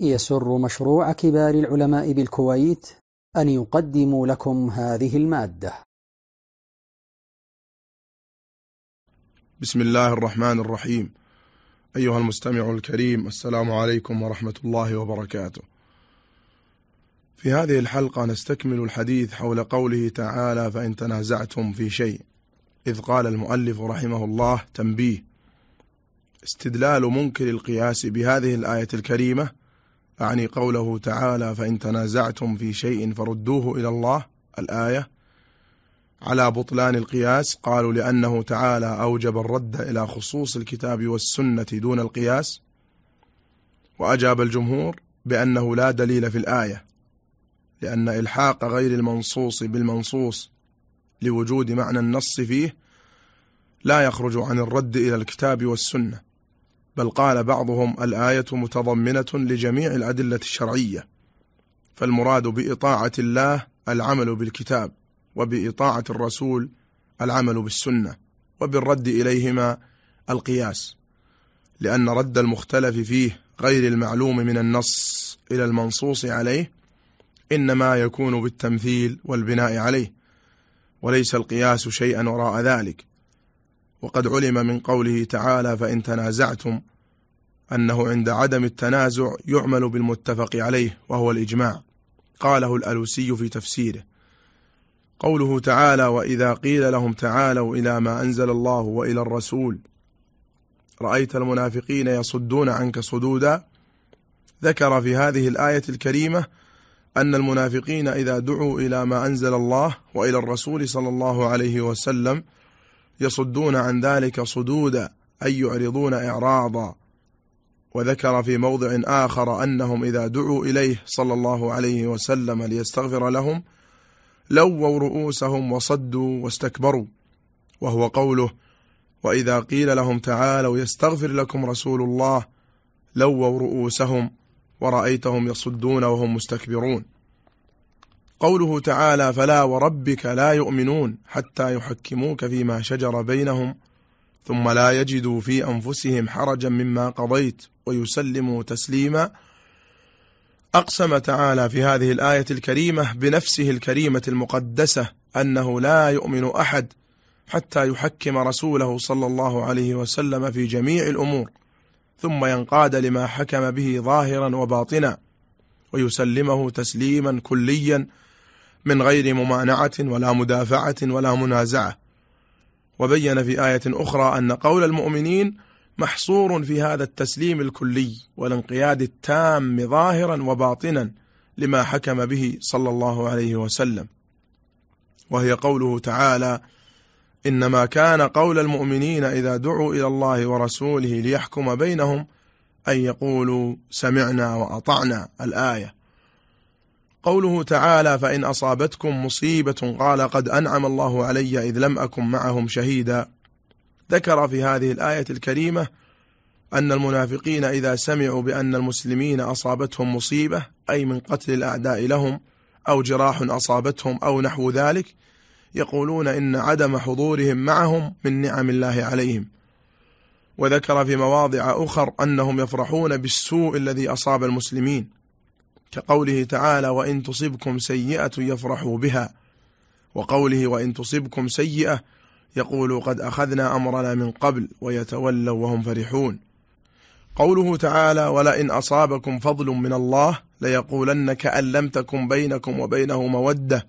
يسر مشروع كبار العلماء بالكويت أن يقدم لكم هذه المادة. بسم الله الرحمن الرحيم. أيها المستمع الكريم السلام عليكم ورحمة الله وبركاته. في هذه الحلقة نستكمل الحديث حول قوله تعالى فإن تنازعتم في شيء إذ قال المؤلف رحمه الله تنبيه استدلال منكر القياس بهذه الآية الكريمة أعني قوله تعالى فإن تنازعتم في شيء فردوه إلى الله. الآية على بطلان القياس قالوا لأنه تعالى أوجب الرد إلى خصوص الكتاب والسنة دون القياس. وأجاب الجمهور بأنه لا دليل في الآية لأن إلحاق غير المنصوص بالمنصوص لوجود معنى النص فيه لا يخرج عن الرد إلى الكتاب والسنة. بل قال بعضهم الآية متضمنة لجميع الأدلة الشرعية فالمراد بإطاعة الله العمل بالكتاب وبإطاعة الرسول العمل بالسنة وبالرد إليهما القياس لأن رد المختلف فيه غير المعلوم من النص إلى المنصوص عليه إنما يكون بالتمثيل والبناء عليه وليس القياس شيئا وراء ذلك. وقد علم من قوله تعالى فإن تنازعتم أنه عند عدم التنازع يعمل بالمتفق عليه وهو الإجماع. قاله الألوسي في تفسيره. قوله تعالى وإذا قيل لهم تعالوا إلى ما أنزل الله وإلى الرسول. رأيت المنافقين يصدون عنك صدودا. ذكر في هذه الآية الكريمة أن المنافقين إذا دعوا إلى ما أنزل الله وإلى الرسول صلى الله عليه وسلم يصدون عن ذلك صدودا أي يعرضون إعراضا. وذكر في موضع آخر أنهم إذا دعوا إليه صلى الله عليه وسلم ليستغفر لهم لووا رؤوسهم وصدوا واستكبروا. وهو قوله وإذا قيل لهم تعالوا يستغفر لكم رسول الله لووا رؤوسهم ورأيتهم يصدون وهم مستكبرون. قوله تعالى فلا وربك لا يؤمنون حتى يحكموك فيما شجر بينهم ثم لا يجدوا في أنفسهم حرجا مما قضيت ويسلموا تسليما. أقسم تعالى في هذه الآية الكريمة بنفسه الكريمة المقدسة أنه لا يؤمن أحد حتى يحكم رسوله صلى الله عليه وسلم في جميع الأمور ثم ينقاد لما حكم به ظاهرا وباطنا. ويسلمه تسليما كليا من غير ممانعة ولا مدافعة ولا منازعة. وبين في آية أخرى أن قول المؤمنين محصور في هذا التسليم الكلي والانقياد التام ظاهرا وباطنا لما حكم به صلى الله عليه وسلم. وهي قوله تعالى إنما كان قول المؤمنين إذا دعوا إلى الله ورسوله ليحكم بينهم أن يقولوا سمعنا وأطعنا الآية. قوله تعالى فإن أصابتكم مصيبة قال قد أنعم الله علي إذ لم أكن معهم شهيدا. ذكر في هذه الآية الكريمة أن المنافقين إذا سمعوا بأن المسلمين أصابتهم مصيبة أي من قتل الأعداء لهم أو جراح أصابتهم أو نحو ذلك يقولون إن عدم حضورهم معهم من نعم الله عليهم. وذكر في مواضع أخر أنهم يفرحون بالسوء الذي أصاب المسلمين كقوله تعالى وإن تصبكم سيئة يفرحوا بها وقوله وإن تصبكم سيئة يقول قد أخذنا أمرنا من قبل ويتولوا وهم فرحون قوله تعالى ولئن أصابكم فضل من الله ليقولن كأن لم تكن بينكم وبينه مودة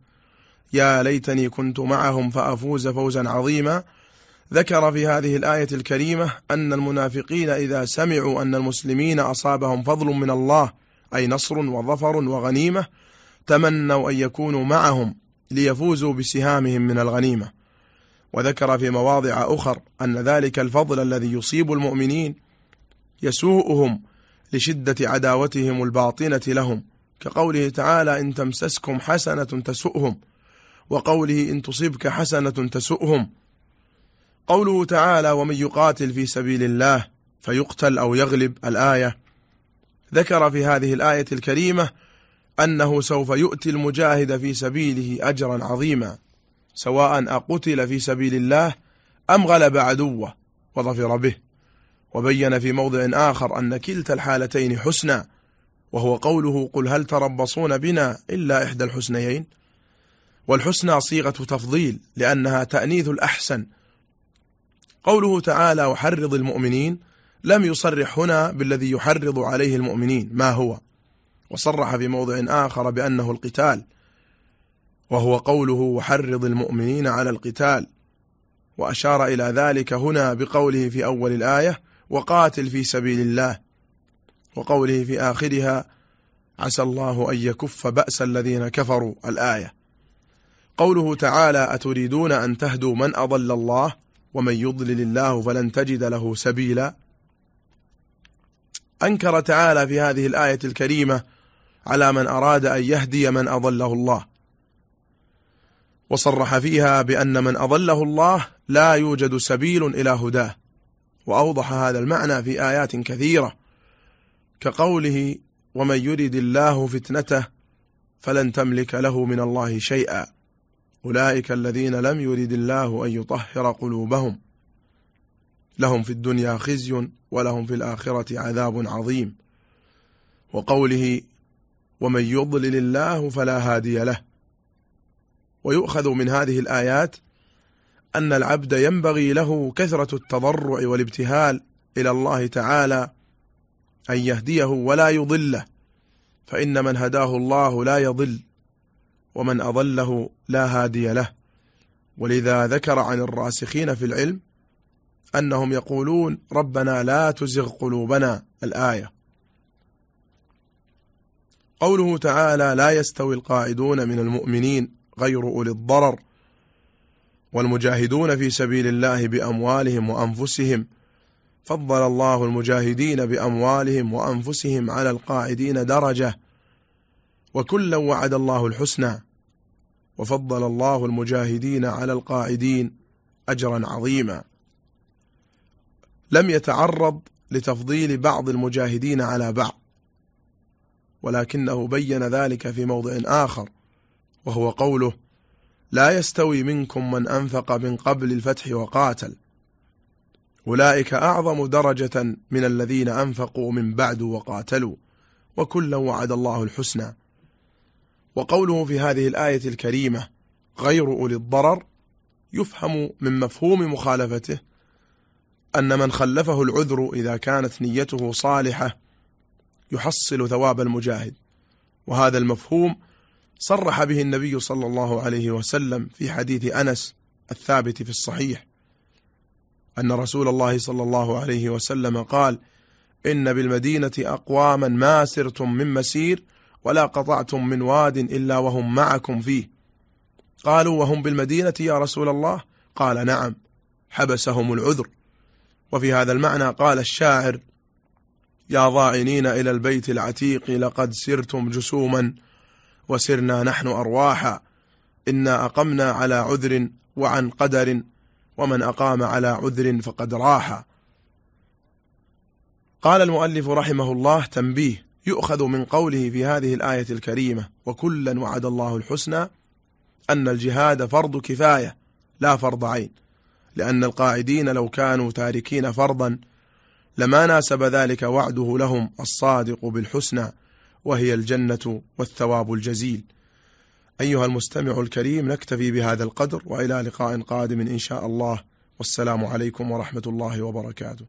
يا ليتني كنت معهم فأفوز فوزا عظيما ذكر في هذه الآية الكريمة أن المنافقين إذا سمعوا أن المسلمين أصابهم فضل من الله أي نصر وظفر وغنيمة تمنوا أن يكونوا معهم ليفوزوا بسهامهم من الغنيمة. وذكر في مواضع أخر أن ذلك الفضل الذي يصيب المؤمنين يسوءهم لشدة عداوتهم الباطنة لهم كقوله تعالى إن تمسسكم حسنة تسؤهم وقوله إن تصبك حسنة تسؤهم قوله تعالى ومن يقاتل في سبيل الله فيقتل أو يغلب الآية. ذكر في هذه الآية الكريمة أنه سوف يؤتي المجاهد في سبيله أجرا عظيما سواء أقتل في سبيل الله أم غلب عدوه وظفر به. وبين في موضع آخر أن كلتا الحالتين حسنى وهو قوله قل هل تربصون بنا إلا إحدى الحسنيين؟ والحسنى صيغة تفضيل لأنها تأنيث الأحسن قوله تعالى وحرض المؤمنين لم يصرح هنا بالذي يحرض عليه المؤمنين. ما هو؟ وصرح في موضع آخر بأنه القتال. وهو قوله وحرض المؤمنين على القتال. وأشار إلى ذلك هنا بقوله في أول الآية وقاتل في سبيل الله. وقوله في آخرها عسى الله أن يكف بأس الذين كفروا. الآية. قوله تعالى أتريدون أن تهدوا من أضل الله؟ ومن يضلل الله فلن تجد له سبيلا. أنكر تعالى في هذه الآية الكريمة على من أراد أن يهدي من أضله الله. وصرح فيها بأن من أضله الله لا يوجد سبيل إلى هداه. وأوضح هذا المعنى في آيات كثيرة كقوله ومن يرد الله فتنته فلن تملك له من الله شيئا. أولئك الذين لم يرد الله أن يطهر قلوبهم. لهم في الدنيا خزي ولهم في الآخرة عذاب عظيم. وقوله ومن يضلل الله فلا هادي له. ويؤخذ من هذه الآيات أن العبد ينبغي له كثرة التضرع والابتهال إلى الله تعالى أن يهديه ولا يضله فإن من هداه الله لا يضل. ومن أضله لا هادي له. ولذا ذكر عن الراسخين في العلم أنهم يقولون ربنا لا تزغ قلوبنا الآية. قوله تعالى لا يستوي القاعدون من المؤمنين غير أولي الضرر والمجاهدون في سبيل الله بأموالهم وأنفسهم. فضل الله المجاهدين بأموالهم وأنفسهم على القاعدين درجة. وكلا وعد الله الحسنى. وفضل الله المجاهدين على القاعدين أجرا عظيما. لم يتعرض لتفضيل بعض المجاهدين على بعض ولكنه بين ذلك في موضع آخر وهو قوله لا يستوي منكم من أنفق من قبل الفتح وقاتل أولئك أعظم درجة من الذين أنفقوا من بعد وقاتلوا وكلا وعد الله الحسنى. وقوله في هذه الآية الكريمة غير أولي الضرر يفهم من مفهوم مخالفته أن من خلفه العذر إذا كانت نيته صالحة يحصل ثواب المجاهد. وهذا المفهوم صرح به النبي صلى الله عليه وسلم في حديث أنس الثابت في الصحيح أن رسول الله صلى الله عليه وسلم قال إن بالمدينة أقواما ما سرتم من مسير ولا قطعتم من واد إلا وهم معكم فيه. قالوا وهم بالمدينة يا رسول الله؟ قال نعم حبسهم العذر. وفي هذا المعنى قال الشاعر يا ضاعنين إلى البيت العتيق لقد سرتم جسوما وسرنا نحن أرواحا. إنا أقمنا على عذر وعن قدر ومن أقام على عذر فقد راح قال المؤلف رحمه الله تنبيه يؤخذ من قوله في هذه الآية الكريمة وكلا وعد الله الحسنى أن الجهاد فرض كفاية لا فرض عين لأن القاعدين لو كانوا تاركين فرضا لما ناسب ذلك وعده لهم الصادق بالحسنى وهي الجنة والثواب الجزيل. أيها المستمع الكريم نكتفي بهذا القدر وإلى لقاء قادم إن شاء الله. والسلام عليكم ورحمة الله وبركاته.